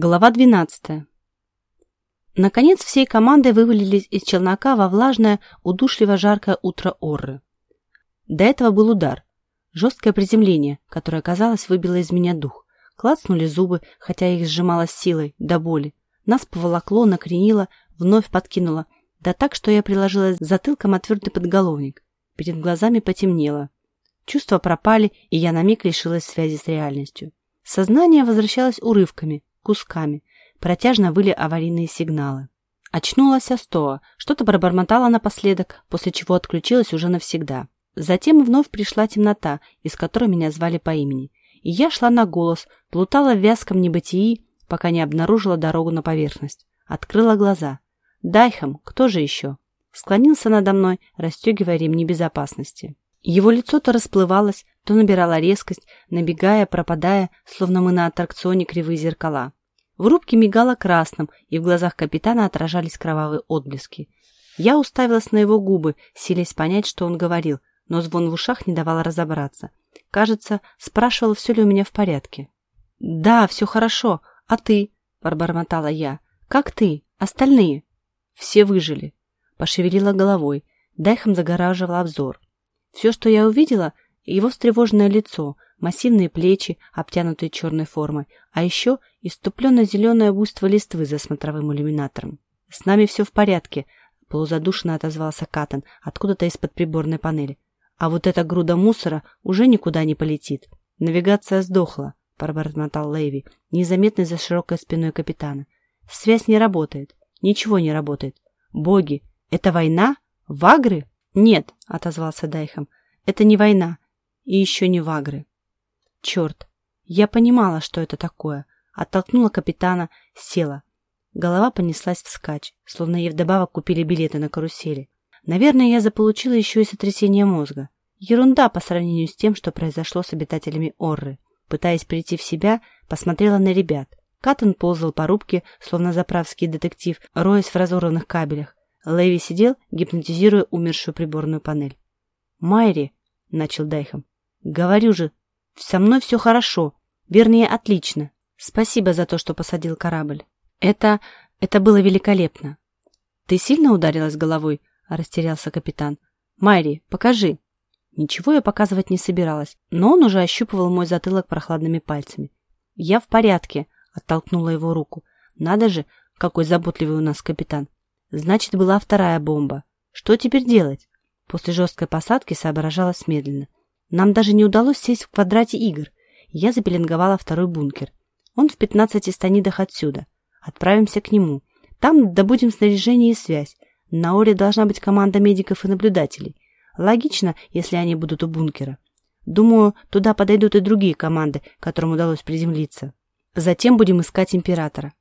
Глава 12. Наконец всей командой вывалились из челнока во влажное, удушливо-жаркое утро Орры. До этого был удар. Жесткое приземление, которое, казалось, выбило из меня дух. Клацнули зубы, хотя их сжимало силой, до боли. Нас поволокло, накренило, вновь подкинуло. Да так, что я приложилась затылком о твердый подголовник. Перед глазами потемнело. Чувства пропали, и я на миг лишилась связи с реальностью. Сознание возвращалось урывками – кусками. Протяжно выли аварийные сигналы. Очнулась Астоа, что-то пробормотала напоследок, после чего отключилась уже навсегда. Затем вновь пришла темнота, из которой меня звали по имени. И я шла на голос, плутала в вязком небытии, пока не обнаружила дорогу на поверхность. Открыла глаза. Дайхам, кто же еще? Склонился надо мной, расстегивая ремни безопасности. Его лицо то расплывалось, то набирало резкость, набегая, пропадая, словно мы на аттракционе кривые зеркала. В рубке мигало красным, и в глазах капитана отражались кровавые отблески. Я уставилась на его губы, силясь понять, что он говорил, но звон в ушах не давал разобраться. Кажется, спрашивал, все ли у меня в порядке. «Да, все хорошо. А ты?» – пробормотала я. «Как ты? Остальные?» «Все выжили». Пошевелила головой. Дайхом загораживал обзор. Все, что я увидела – его встревоженное лицо, массивные плечи, обтянутые черной формой, а еще иступленно-зеленое буйство листвы за смотровым иллюминатором. «С нами все в порядке», — полузадушенно отозвался Катан откуда-то из-под приборной панели. «А вот эта груда мусора уже никуда не полетит. Навигация сдохла», — пробормотал Лэйви, незаметный за широкой спиной капитана. «Связь не работает. Ничего не работает. Боги, это война? Вагры?» «Нет», — отозвался Дайхам, — «это не война. И еще не вагры. Черт, я понимала, что это такое. Оттолкнула капитана, села. Голова понеслась вскачь, словно ей вдобавок купили билеты на карусели. Наверное, я заполучила еще и сотрясение мозга. Ерунда по сравнению с тем, что произошло с обитателями Орры. Пытаясь прийти в себя, посмотрела на ребят. Каттон ползал по рубке, словно заправский детектив, роясь в разорванных кабелях. Лэви сидел, гипнотизируя умершую приборную панель. «Майри!» — начал Дайхам. Говорю же, со мной все хорошо. Вернее, отлично. Спасибо за то, что посадил корабль. Это... это было великолепно. Ты сильно ударилась головой? Растерялся капитан. Майри, покажи. Ничего я показывать не собиралась, но он уже ощупывал мой затылок прохладными пальцами. Я в порядке, оттолкнула его руку. Надо же, какой заботливый у нас капитан. Значит, была вторая бомба. Что теперь делать? После жесткой посадки соображалась медленно. Нам даже не удалось сесть в квадрате игр. Я запеленговала второй бункер. Он в 15 станидах отсюда. Отправимся к нему. Там добудем снаряжение и связь. На Оре должна быть команда медиков и наблюдателей. Логично, если они будут у бункера. Думаю, туда подойдут и другие команды, которым удалось приземлиться. Затем будем искать императора.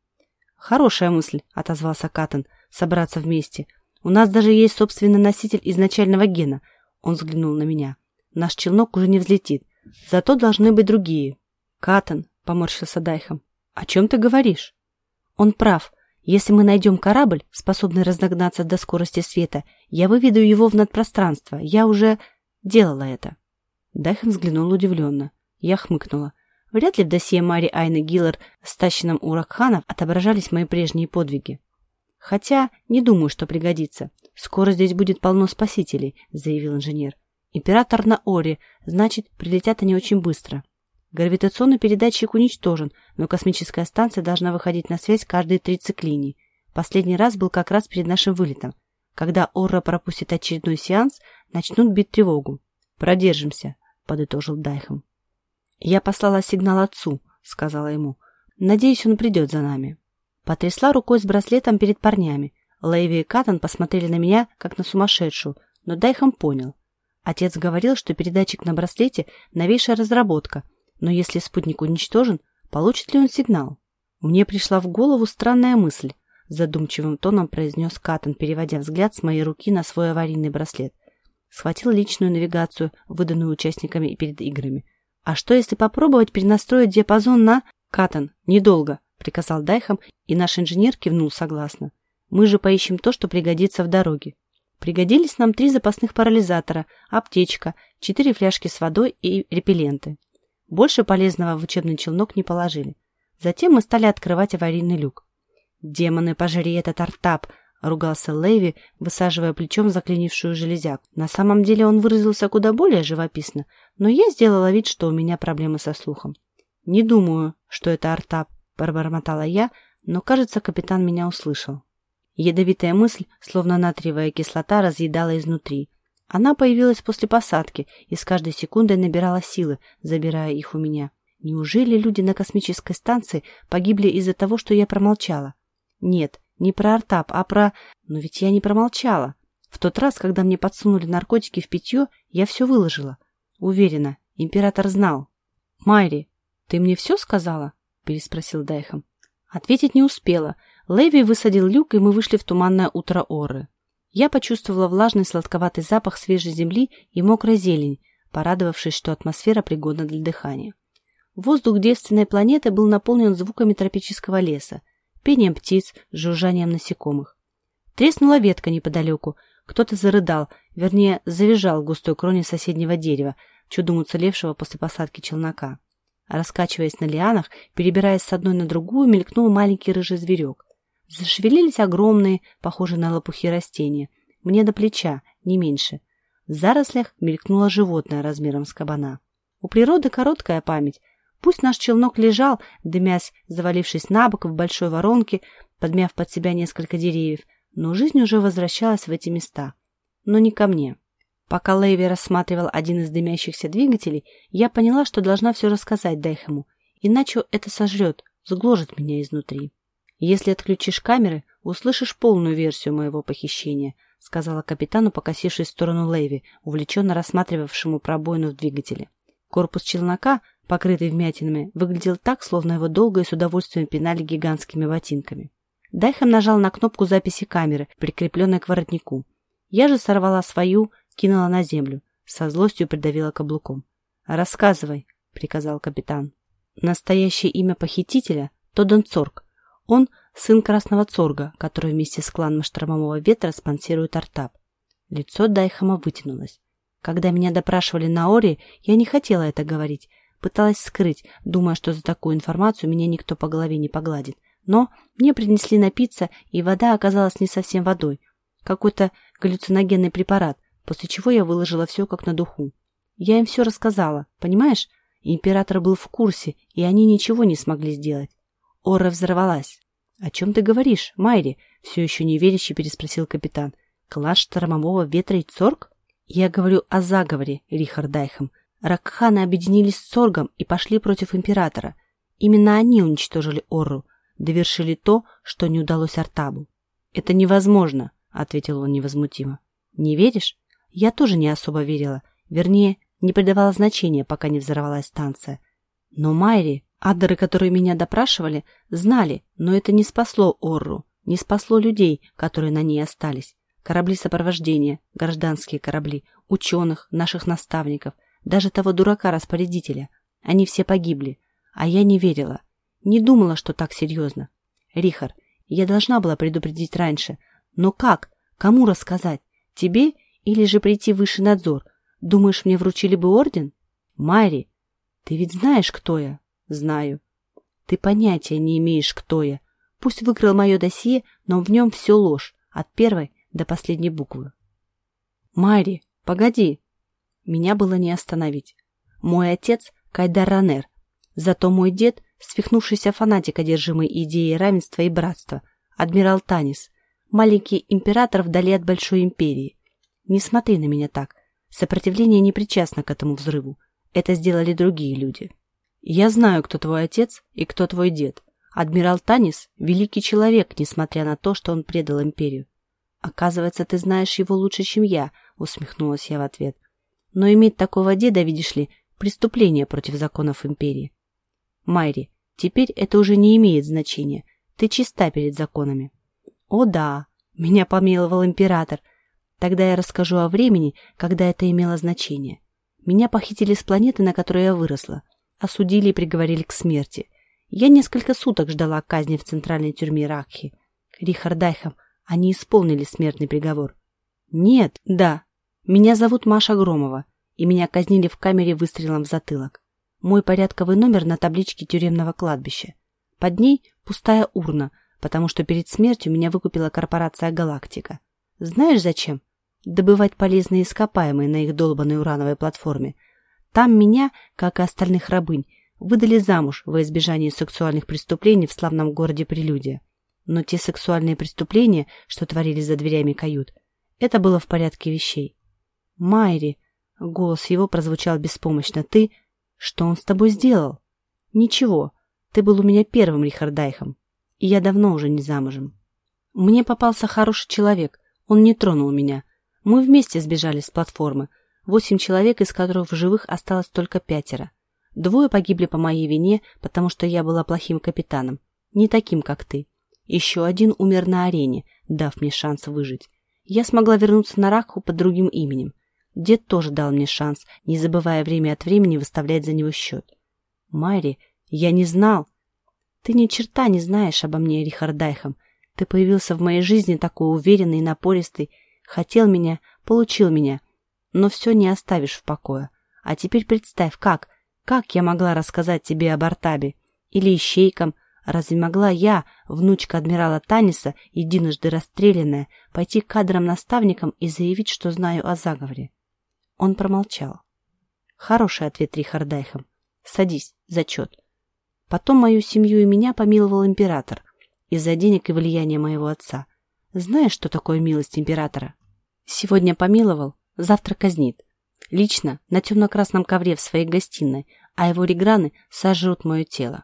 Хорошая мысль, отозвался Каттон, собраться вместе. У нас даже есть собственный носитель изначального гена. Он взглянул на меня. Наш челнок уже не взлетит. Зато должны быть другие. Катан, поморщился Дайхом. О чем ты говоришь? Он прав. Если мы найдем корабль, способный разогнаться до скорости света, я выведу его в надпространство. Я уже делала это. Дайхем взглянул удивленно. Я хмыкнула. Вряд ли в досье Мари Айны Гиллар с тащенным у Ракханов отображались мои прежние подвиги. Хотя не думаю, что пригодится. Скоро здесь будет полно спасителей, заявил инженер. Император на Оре, значит, прилетят они очень быстро. Гравитационный передатчик уничтожен, но космическая станция должна выходить на связь каждые три циклинии. Последний раз был как раз перед нашим вылетом. Когда Орра пропустит очередной сеанс, начнут бить тревогу. «Продержимся», — подытожил Дайхом. «Я послала сигнал отцу», — сказала ему. «Надеюсь, он придет за нами». Потрясла рукой с браслетом перед парнями. Лэйви и Катан посмотрели на меня, как на сумасшедшую, но Дайхом понял. Отец говорил, что передатчик на браслете – новейшая разработка, но если спутник уничтожен, получит ли он сигнал? Мне пришла в голову странная мысль, задумчивым тоном произнес Каттон, переводя взгляд с моей руки на свой аварийный браслет. Схватил личную навигацию, выданную участниками перед играми. А что, если попробовать перенастроить диапазон на... Каттон, недолго, приказал Дайхам, и наш инженер кивнул согласно. Мы же поищем то, что пригодится в дороге. Пригодились нам три запасных парализатора, аптечка, четыре фляжки с водой и репелленты. Больше полезного в учебный челнок не положили. Затем мы стали открывать аварийный люк. «Демоны, пожри этот артап!» — ругался Леви, высаживая плечом заклинившую железяк. На самом деле он выразился куда более живописно, но я сделала вид, что у меня проблемы со слухом. «Не думаю, что это артап», — пробормотала я, но, кажется, капитан меня услышал. Ядовитая мысль, словно натриевая кислота, разъедала изнутри. Она появилась после посадки и с каждой секундой набирала силы, забирая их у меня. Неужели люди на космической станции погибли из-за того, что я промолчала? Нет, не про Артап, а про... Но ведь я не промолчала. В тот раз, когда мне подсунули наркотики в питье, я все выложила. Уверена, император знал. «Майри, ты мне все сказала?» – переспросил Дайхам. Ответить не успела. Леви высадил люк, и мы вышли в туманное утро Оры. Я почувствовала влажный сладковатый запах свежей земли и мокрой зелень, порадовавшись, что атмосфера пригодна для дыхания. Воздух девственной планеты был наполнен звуками тропического леса, пением птиц, жужжанием насекомых. Треснула ветка неподалеку, кто-то зарыдал, вернее, завизжал в густой кроне соседнего дерева, чудом уцелевшего после посадки челнока. Раскачиваясь на лианах, перебираясь с одной на другую, мелькнул маленький рыжий зверек. Зашевелились огромные, похожие на лопухи растения, мне до плеча, не меньше. В зарослях мелькнуло животное размером с кабана. У природы короткая память, Пусть наш челнок лежал, дымясь, завалившись на бок в большой воронке, подмяв под себя несколько деревьев, но жизнь уже возвращалась в эти места. Но не ко мне. Пока Лейви рассматривал один из дымящихся двигателей, я поняла, что должна все рассказать Дэхему, иначе это сожрет, сгложит меня изнутри. «Если отключишь камеры, услышишь полную версию моего похищения», сказала капитану, покосившись в сторону Лейви, увлеченно рассматривавшему пробоину в двигателе. Корпус челнока покрытый вмятинами, выглядел так, словно его долго и с удовольствием пинали гигантскими ботинками. Дайхам нажал на кнопку записи камеры, прикрепленной к воротнику. Я же сорвала свою, кинула на землю, со злостью придавила каблуком. «Рассказывай», — приказал капитан. Настоящее имя похитителя — Тоден Цорг. Он — сын Красного Цорга, который вместе с кланом Штормового Ветра спонсирует Артап. Лицо Дайхама вытянулось. Когда меня допрашивали на Ори, я не хотела это говорить, Пыталась скрыть, думая, что за такую информацию меня никто по голове не погладит. Но мне принесли напиться, и вода оказалась не совсем водой. Какой-то галлюциногенный препарат, после чего я выложила все как на духу. Я им все рассказала, понимаешь? Император был в курсе, и они ничего не смогли сделать. Ора взорвалась. «О чем ты говоришь, Майри?» — все еще неверяще переспросил капитан. «Класс штормового ветра и цорг?» «Я говорю о заговоре, Рихард Дайхем. Ракханы объединились с Соргом и пошли против императора. Именно они уничтожили Орру, довершили то, что не удалось Артабу. «Это невозможно», — ответил он невозмутимо. «Не веришь? Я тоже не особо верила. Вернее, не придавала значения, пока не взорвалась станция. Но Майри, аддеры, которые меня допрашивали, знали, но это не спасло Орру, не спасло людей, которые на ней остались. Корабли сопровождения, гражданские корабли, ученых, наших наставников — даже того дурака-распорядителя. Они все погибли. А я не верила. Не думала, что так серьезно. Рихар, я должна была предупредить раньше. Но как? Кому рассказать? Тебе или же прийти в высший надзор? Думаешь, мне вручили бы орден? Майри, ты ведь знаешь, кто я? Знаю. Ты понятия не имеешь, кто я. Пусть выкрал мое досье, но в нем все ложь, от первой до последней буквы. Майри, погоди, меня было не остановить. Мой отец – Кайдар Ранер. Зато мой дед – свихнувшийся фанатик, одержимый идеей равенства и братства, адмирал Танис, маленький император вдали от большой империи. Не смотри на меня так. Сопротивление не причастно к этому взрыву. Это сделали другие люди. Я знаю, кто твой отец и кто твой дед. Адмирал Танис – великий человек, несмотря на то, что он предал империю. Оказывается, ты знаешь его лучше, чем я, усмехнулась я в ответ. Но иметь такого деда, видишь ли, преступление против законов империи. Майри, теперь это уже не имеет значения. Ты чиста перед законами. О да, меня помиловал император. Тогда я расскажу о времени, когда это имело значение. Меня похитили с планеты, на которой я выросла. Осудили и приговорили к смерти. Я несколько суток ждала казни в центральной тюрьме Ракхи. Рихардайхам, они исполнили смертный приговор. Нет, да, меня зовут Маша Громова, и меня казнили в камере выстрелом в затылок. Мой порядковый номер на табличке тюремного кладбища. Под ней пустая урна, потому что перед смертью меня выкупила корпорация «Галактика». Знаешь зачем? Добывать полезные ископаемые на их долбанной урановой платформе. Там меня, как и остальных рабынь, выдали замуж во избежание сексуальных преступлений в славном городе Прелюдия. Но те сексуальные преступления, что творились за дверями кают, это было в порядке вещей. «Майри!» — голос его прозвучал беспомощно. «Ты... Что он с тобой сделал?» «Ничего. Ты был у меня первым Рихардайхом, и я давно уже не замужем. Мне попался хороший человек, он не тронул меня. Мы вместе сбежали с платформы, восемь человек, из которых в живых осталось только пятеро. Двое погибли по моей вине, потому что я была плохим капитаном, не таким, как ты. Еще один умер на арене, дав мне шанс выжить. Я смогла вернуться на Ракху под другим именем. Дед тоже дал мне шанс, не забывая время от времени выставлять за него счет. Майри я не знал. Ты ни черта не знаешь обо мне, Рихардайхам. Ты появился в моей жизни такой уверенный и напористый. Хотел меня, получил меня. Но все не оставишь в покое. А теперь представь, как, как я могла рассказать тебе об Артабе? Или ищейкам? Разве могла я, внучка адмирала Таниса, единожды расстрелянная, пойти к кадрам-наставникам и заявить, что знаю о заговоре? Он промолчал. Хороший ответ Рихардайхам. Садись, зачет. Потом мою семью и меня помиловал император из-за денег и влияния моего отца. Знаешь, что такое милость императора? Сегодня помиловал, завтра казнит. Лично на темно-красном ковре в своей гостиной, а его реграны сожрут мое тело.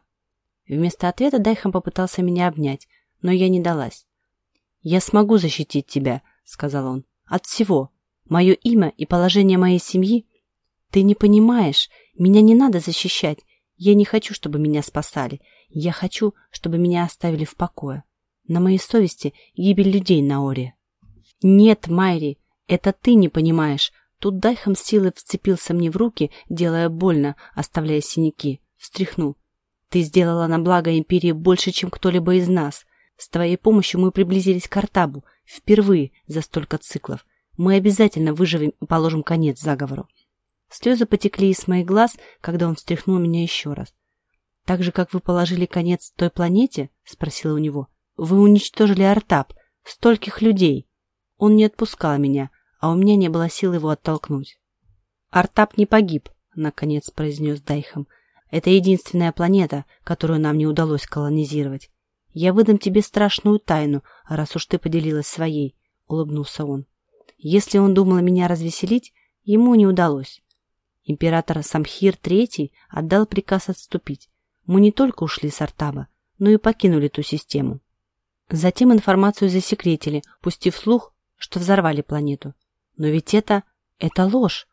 Вместо ответа Дайхам попытался меня обнять, но я не далась. «Я смогу защитить тебя», — сказал он, — «от всего. Мое имя и положение моей семьи. Ты не понимаешь, меня не надо защищать. Я не хочу, чтобы меня спасали. Я хочу, чтобы меня оставили в покое. На моей совести гибель людей на Оре. Нет, Майри, это ты не понимаешь. Тут Дайхам силой вцепился мне в руки, делая больно, оставляя синяки. Встряхнул. Ты сделала на благо Империи больше, чем кто-либо из нас. С твоей помощью мы приблизились к Артабу. Впервые за столько циклов. Мы обязательно выживем и положим конец заговору. Слезы потекли из моих глаз, когда он встряхнул меня еще раз. «Так же, как вы положили конец той планете?» — спросила у него. «Вы уничтожили Артап, стольких людей!» Он не отпускал меня, а у меня не было сил его оттолкнуть. «Артап не погиб», — наконец произнес Дайхам. «Это единственная планета, которую нам не удалось колонизировать. Я выдам тебе страшную тайну, раз уж ты поделилась своей», — улыбнулся он. Если он думал меня развеселить, ему не удалось. Император Самхир III отдал приказ отступить. Мы не только ушли с Артаба, но и покинули ту систему. Затем информацию засекретили, пустив слух, что взорвали планету. Но ведь это... это ложь.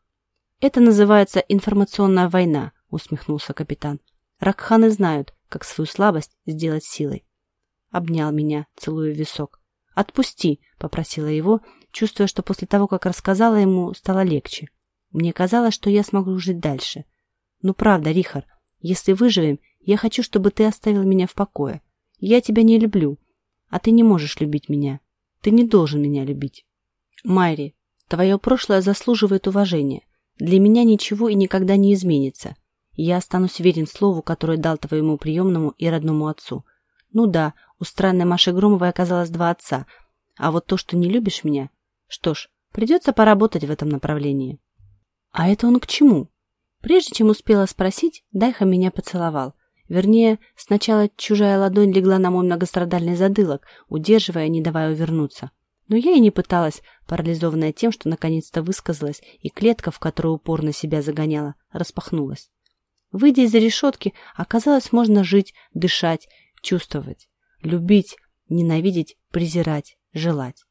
Это называется информационная война, усмехнулся капитан. Ракханы знают, как свою слабость сделать силой. Обнял меня, целуя висок. «Отпусти», — попросила его, чувствуя, что после того, как рассказала ему, стало легче. Мне казалось, что я смогу жить дальше. Ну правда, Рихар, если выживем, я хочу, чтобы ты оставил меня в покое. Я тебя не люблю, а ты не можешь любить меня. Ты не должен меня любить. Майри, твое прошлое заслуживает уважения. Для меня ничего и никогда не изменится. Я останусь верен слову, которое дал твоему приемному и родному отцу. Ну да, у странной Маши Громовой оказалось два отца, а вот то, что не любишь меня... Что ж, придется поработать в этом направлении. А это он к чему? Прежде чем успела спросить, Дайха меня поцеловал. Вернее, сначала чужая ладонь легла на мой многострадальный задылок, удерживая, не давая увернуться. Но я и не пыталась, парализованная тем, что наконец-то высказалась, и клетка, в которую упорно себя загоняла, распахнулась. Выйдя из-за решетки, оказалось, можно жить, дышать, чувствовать, любить, ненавидеть, презирать, желать.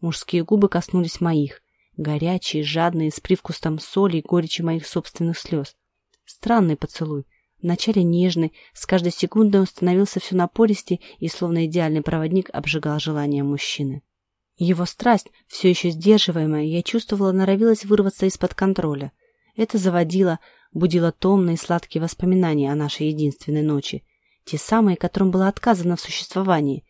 Мужские губы коснулись моих, горячие, жадные, с привкусом соли и горечи моих собственных слез. Странный поцелуй. Вначале нежный, с каждой секундой он становился все напористей и, словно идеальный проводник, обжигал желание мужчины. Его страсть, все еще сдерживаемая, я чувствовала, норовилась вырваться из-под контроля. Это заводило, будило томные сладкие воспоминания о нашей единственной ночи. Те самые, которым было отказано в существовании.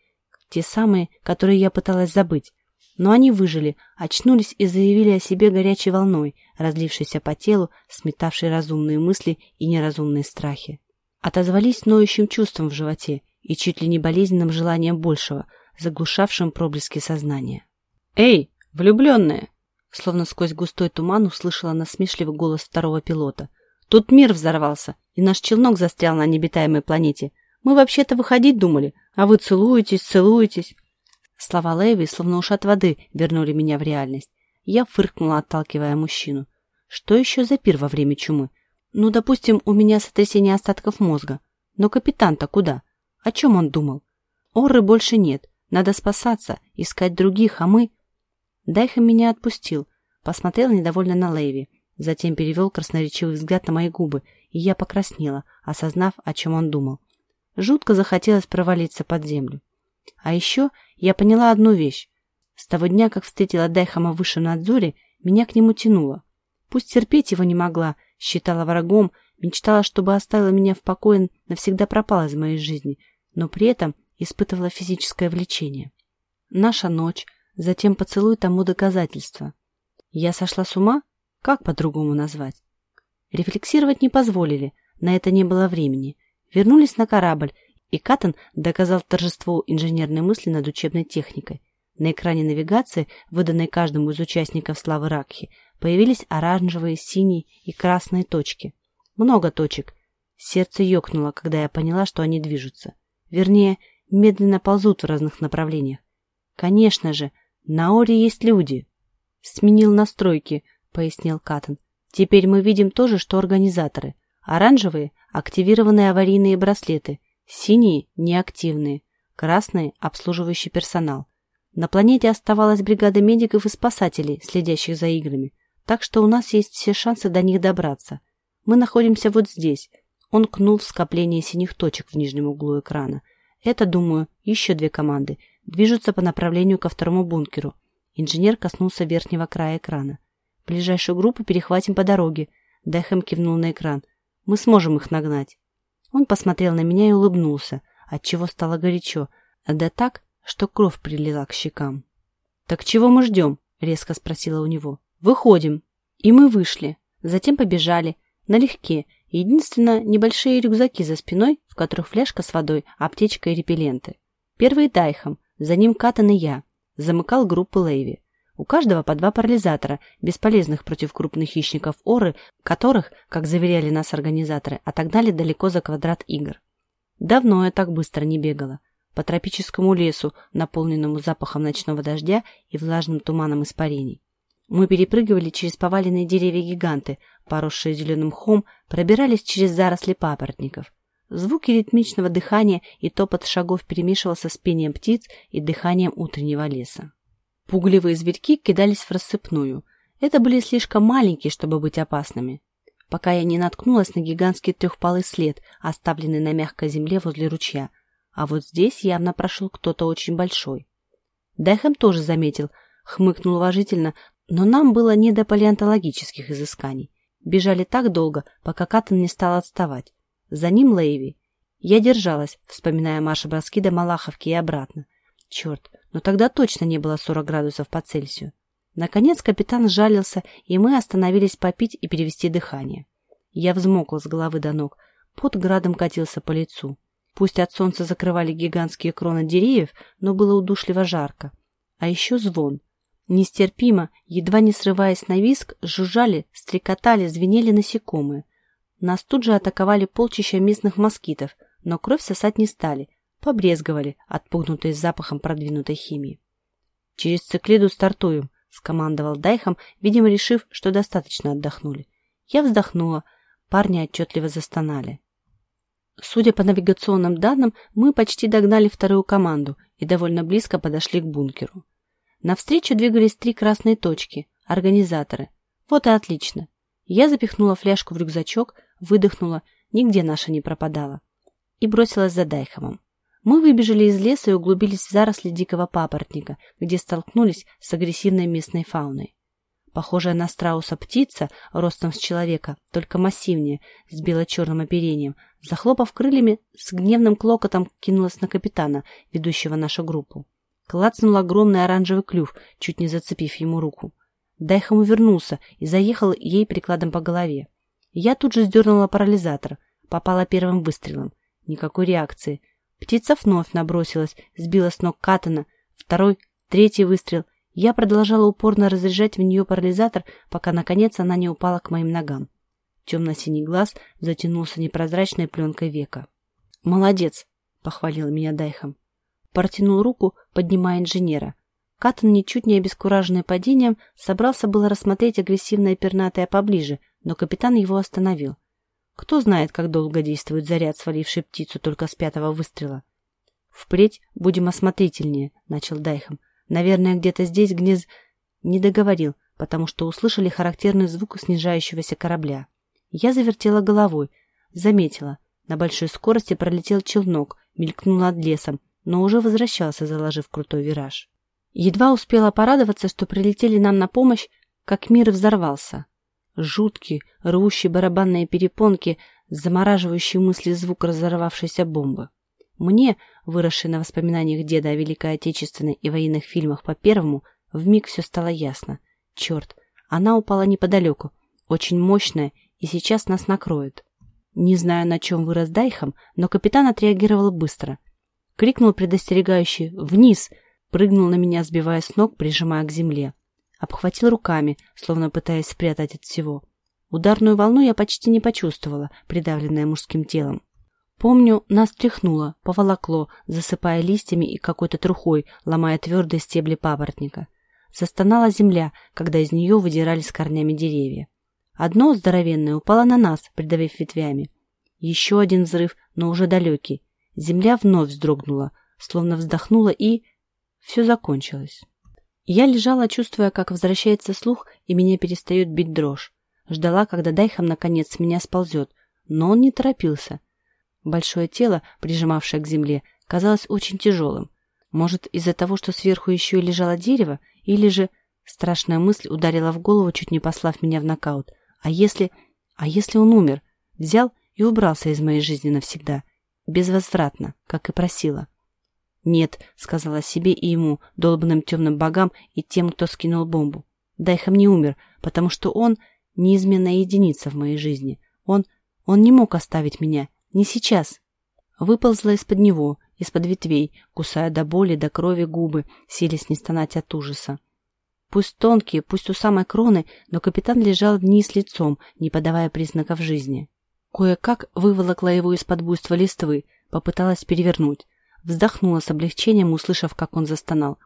Те самые, которые я пыталась забыть. Но они выжили, очнулись и заявили о себе горячей волной, разлившейся по телу, сметавшей разумные мысли и неразумные страхи. Отозвались ноющим чувством в животе, и чуть ли не болезненным желанием большего, заглушавшим проблески сознания. «Эй, влюбленная!» Словно сквозь густой туман услышала насмешливый голос второго пилота. «Тут мир взорвался, и наш челнок застрял на необитаемой планете. Мы вообще-то выходить думали, а вы целуетесь, целуетесь». Слова Лэви, словно ушат воды, вернули меня в реальность. Я фыркнула, отталкивая мужчину. Что еще за пир во время чумы? Ну, допустим, у меня сотрясение остатков мозга. Но капитан-то куда? О чем он думал? Орры больше нет. Надо спасаться, искать других, а мы... Дайхам меня отпустил, посмотрел недовольно на Лейви, затем перевел красноречивый взгляд на мои губы, и я покраснела, осознав, о чем он думал. Жутко захотелось провалиться под землю. А еще я поняла одну вещь. С того дня, как встретила Дайхама в высшем надзоре, меня к нему тянуло. Пусть терпеть его не могла, считала врагом, мечтала, чтобы оставил меня в покое, навсегда пропала из моей жизни, но при этом испытывала физическое влечение. Наша ночь, затем поцелуй тому доказательства. Я сошла с ума? Как по-другому назвать? Рефлексировать не позволили, на это не было времени. Вернулись на корабль, и Каттон доказал торжество инженерной мысли над учебной техникой. На экране навигации, выданной каждому из участников «Славы Ракхи», появились оранжевые, синие и красные точки. Много точек. Сердце ёкнуло, когда я поняла, что они движутся. Вернее, медленно ползут в разных направлениях. Конечно же, на Оре есть люди. Сменил настройки, пояснил Каттон. Теперь мы видим то же, что организаторы. Оранжевые – активированные аварийные браслеты, синие – неактивные, красные – обслуживающий персонал. На планете оставалась бригада медиков и спасателей, следящих за играми, так что у нас есть все шансы до них добраться. Мы находимся вот здесь. Он кнул в скопление синих точек в нижнем углу экрана. Это, думаю, еще две команды – Движутся по направлению ко второму бункеру. Инженер коснулся верхнего края экрана. Ближайшую группу перехватим по дороге. Дэхэм кивнул на экран. Мы сможем их нагнать. Он посмотрел на меня и улыбнулся, отчего стало горячо, да так, что кровь прилила к щекам. «Так чего мы ждем?» — резко спросила у него. «Выходим». И мы вышли. Затем побежали. Налегке. Единственно, небольшие рюкзаки за спиной, в которых фляжка с водой, аптечка и репелленты. Первый Дайхом, за ним Катан и я. Замыкал группу Лейви. У каждого по два парализатора, бесполезных против крупных хищников Оры, которых, как заверяли нас организаторы, отогнали далеко за квадрат игр. Давно я так быстро не бегала. По тропическому лесу, наполненному запахом ночного дождя и влажным туманом испарений. Мы перепрыгивали через поваленные деревья-гиганты, поросшие зеленым хом, пробирались через заросли папоротников. Звуки ритмичного дыхания и топот шагов перемешивался с пением птиц и дыханием утреннего леса. Пугливые зверьки кидались в рассыпную. Это были слишком маленькие, чтобы быть опасными. Пока я не наткнулась на гигантский трехпалый след, оставленный на мягкой земле возле ручья. А вот здесь явно прошел кто-то очень большой. Дэхэм тоже заметил, хмыкнул уважительно, но нам было не до палеонтологических изысканий. Бежали так долго, пока Каттон не стал отставать. За ним Лейви. Я держалась, вспоминая марш-броски до Малаховки и обратно. Черт, но тогда точно не было 40 градусов по Цельсию. Наконец капитан жалился, и мы остановились попить и перевести дыхание. Я взмокла с головы до ног. Пот градом катился по лицу. Пусть от солнца закрывали гигантские кроны деревьев, но было удушливо жарко. А еще звон. Нестерпимо, едва не срываясь на виск, жужжали, стрекотали, звенели насекомые. Нас тут же атаковали полчища местных москитов, но кровь сосать не стали, побрезговали, отпугнутые запахом продвинутой химии. «Через циклиду стартуем», — скомандовал Дайхом, видимо, решив, что достаточно отдохнули. Я вздохнула, парни отчетливо застонали. Судя по навигационным данным, мы почти догнали вторую команду и довольно близко подошли к бункеру. Навстречу двигались три красные точки, организаторы. Вот и отлично. Я запихнула фляжку в рюкзачок, выдохнула, нигде наша не пропадала, и бросилась за Дайхомом. Мы выбежали из леса и углубились в заросли дикого папоротника, где столкнулись с агрессивной местной фауной. Похожая на страуса птица, ростом с человека, только массивнее, с бело-черным оперением, захлопав крыльями, с гневным клокотом кинулась на капитана, ведущего нашу группу. Клацнул огромный оранжевый клюв, чуть не зацепив ему руку. Дайхом увернулся и заехал ей прикладом по голове. Я тут же сдернула парализатор. Попала первым выстрелом. Никакой реакции. Птица вновь набросилась, сбила с ног Катана. Второй, третий выстрел. Я продолжала упорно разряжать в нее парализатор, пока, наконец, она не упала к моим ногам. Темно-синий глаз затянулся непрозрачной пленкой века. «Молодец!» — похвалил меня Дайхом. Протянул руку, поднимая инженера. Катан, ничуть не обескураженный падением, собрался было рассмотреть агрессивное пернатое поближе, но капитан его остановил. Кто знает, как долго действует заряд, сваливший птицу только с пятого выстрела. «Впредь будем осмотрительнее», — начал Дайхом. «Наверное, где-то здесь гнез...» Не договорил, потому что услышали характерный звук снижающегося корабля. Я завертела головой, заметила. На большой скорости пролетел челнок, мелькнул над лесом, но уже возвращался, заложив крутой вираж. Едва успела порадоваться, что прилетели нам на помощь, как мир взорвался. Жуткий, рвущий барабанные перепонки, замораживающий мысли звук разорвавшейся бомбы. Мне, выросшей на воспоминаниях деда о Великой Отечественной и военных фильмах по первому, вмиг все стало ясно. Черт, она упала неподалеку, очень мощная, и сейчас нас накроет. Не знаю, на чем вырос Дайхом, но капитан отреагировал быстро. Крикнул предостерегающий «Вниз!», прыгнул на меня, сбивая с ног, прижимая к земле. Обхватил руками, словно пытаясь спрятать от всего. Ударную волну я почти не почувствовала, придавленная мужским телом. Помню, нас тряхнуло, поволокло, засыпая листьями и какой-то трухой, ломая твердые стебли папоротника. Застонала земля, когда из нее выдирались корнями деревья. Одно здоровенное упало на нас, придавив ветвями. Еще один взрыв, но уже далекий. Земля вновь вздрогнула, словно вздохнула и... Все закончилось. Я лежала, чувствуя, как возвращается слух, и меня перестает бить дрожь. Ждала, когда Дайхам наконец с меня сползет, но он не торопился. Большое тело, прижимавшее к земле, казалось очень тяжелым. Может, из-за того, что сверху еще и лежало дерево, или же... Страшная мысль ударила в голову, чуть не послав меня в нокаут. А если... А если он умер? Взял и убрался из моей жизни навсегда. Безвозвратно, как и просила. «Нет», — сказала себе и ему, долбанным темным богам и тем, кто скинул бомбу. Дайхам не умер, потому что он — неизменная единица в моей жизни. Он... он не мог оставить меня. Не сейчас. Выползла из-под него, из-под ветвей, кусая до боли, до крови губы, силясь не стонать от ужаса. Пусть тонкие, пусть у самой кроны, но капитан лежал вниз лицом, не подавая признаков жизни. Кое-как выволокла его из-под буйства листвы, попыталась перевернуть. Вздохнула с облегчением, услышав, как он застонал.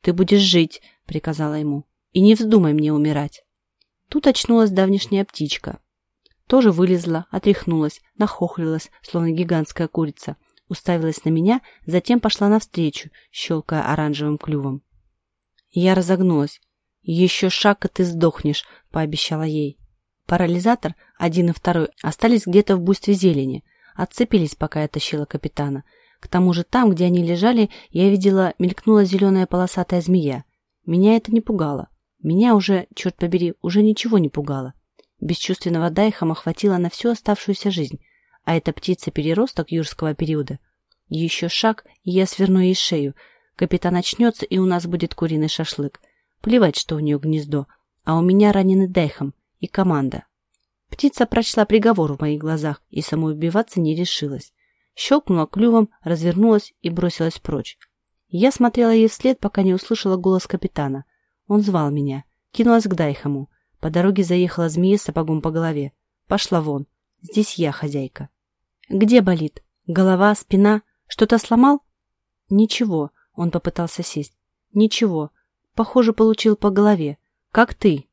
«Ты будешь жить», — приказала ему. «И не вздумай мне умирать». Тут очнулась давнишняя птичка. Тоже вылезла, отряхнулась, нахохлилась, словно гигантская курица. Уставилась на меня, затем пошла навстречу, щелкая оранжевым клювом. Я разогнулась. «Еще шаг, и ты сдохнешь», — пообещала ей. Парализатор, один и второй, остались где-то в буйстве зелени. Отцепились, пока я тащила капитана — к тому же там, где они лежали, я видела, мелькнула зеленая полосатая змея. Меня это не пугало. Меня уже, черт побери, уже ничего не пугало. Бесчувственного Дайхама хватило на всю оставшуюся жизнь, а эта птица-переросток юрского периода. Еще шаг, и я сверну ей шею. Капитан очнется, и у нас будет куриный шашлык. Плевать, что у нее гнездо, а у меня раненый Дайхам и команда. Птица прочла приговор в моих глазах и самоубиваться не решилась щелкнула клювом, развернулась и бросилась прочь. Я смотрела ей вслед, пока не услышала голос капитана. Он звал меня. Кинулась к Дайхаму. По дороге заехала змея сапогом по голове. Пошла вон. Здесь я хозяйка. Где болит? Голова, спина? Что-то сломал? Ничего. Он попытался сесть. Ничего. Похоже, получил по голове. Как ты?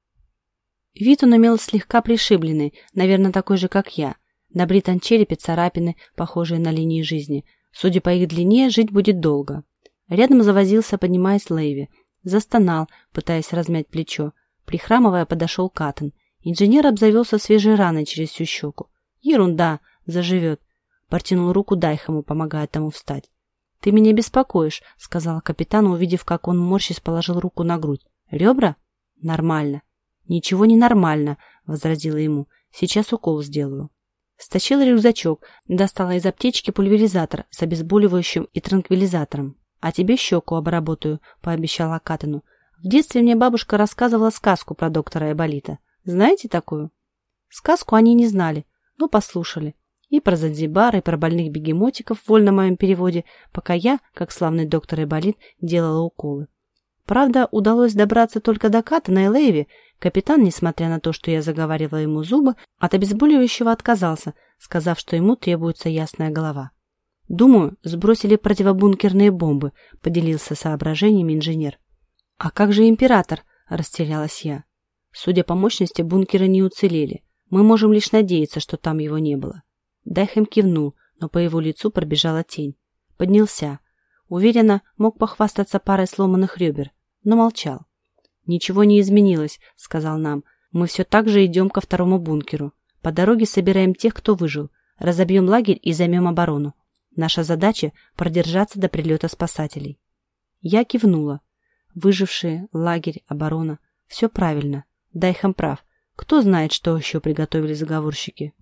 Вид он имел слегка пришибленный, наверное, такой же, как я. На бритом черепе царапины, похожие на линии жизни. Судя по их длине, жить будет долго. Рядом завозился, поднимаясь Лейви. Застонал, пытаясь размять плечо. Прихрамывая, подошел Каттон. Инженер обзавелся свежей раной через всю щеку. Ерунда, заживет. Протянул руку Дайхаму, помогая тому встать. «Ты меня беспокоишь», — сказала капитан, увидев, как он морщись положил руку на грудь. «Ребра?» «Нормально». «Ничего не нормально», — возразила ему. «Сейчас укол сделаю». Стащила рюкзачок, достала из аптечки пульверизатор с обезболивающим и транквилизатором. «А тебе щеку обработаю», — пообещала Катану. «В детстве мне бабушка рассказывала сказку про доктора Эболита. Знаете такую?» Сказку они не знали, но послушали. И про Занзибар, и про больных бегемотиков в вольном моем переводе, пока я, как славный доктор Эболит, делала уколы. Правда, удалось добраться только до Катана и Лейви. Капитан, несмотря на то, что я заговаривала ему зубы, от обезболивающего отказался, сказав, что ему требуется ясная голова. «Думаю, сбросили противобункерные бомбы», — поделился соображениями инженер. «А как же император?» — растерялась я. «Судя по мощности, бункеры не уцелели. Мы можем лишь надеяться, что там его не было». Дайхэм кивнул, но по его лицу пробежала тень. Поднялся. Уверенно, мог похвастаться парой сломанных ребер, но молчал. «Ничего не изменилось», — сказал нам. «Мы все так же идем ко второму бункеру. По дороге собираем тех, кто выжил. Разобьем лагерь и займем оборону. Наша задача – продержаться до прилета спасателей». Я кивнула. Выжившие, лагерь, оборона – все правильно. Дайхам прав. Кто знает, что еще приготовили заговорщики.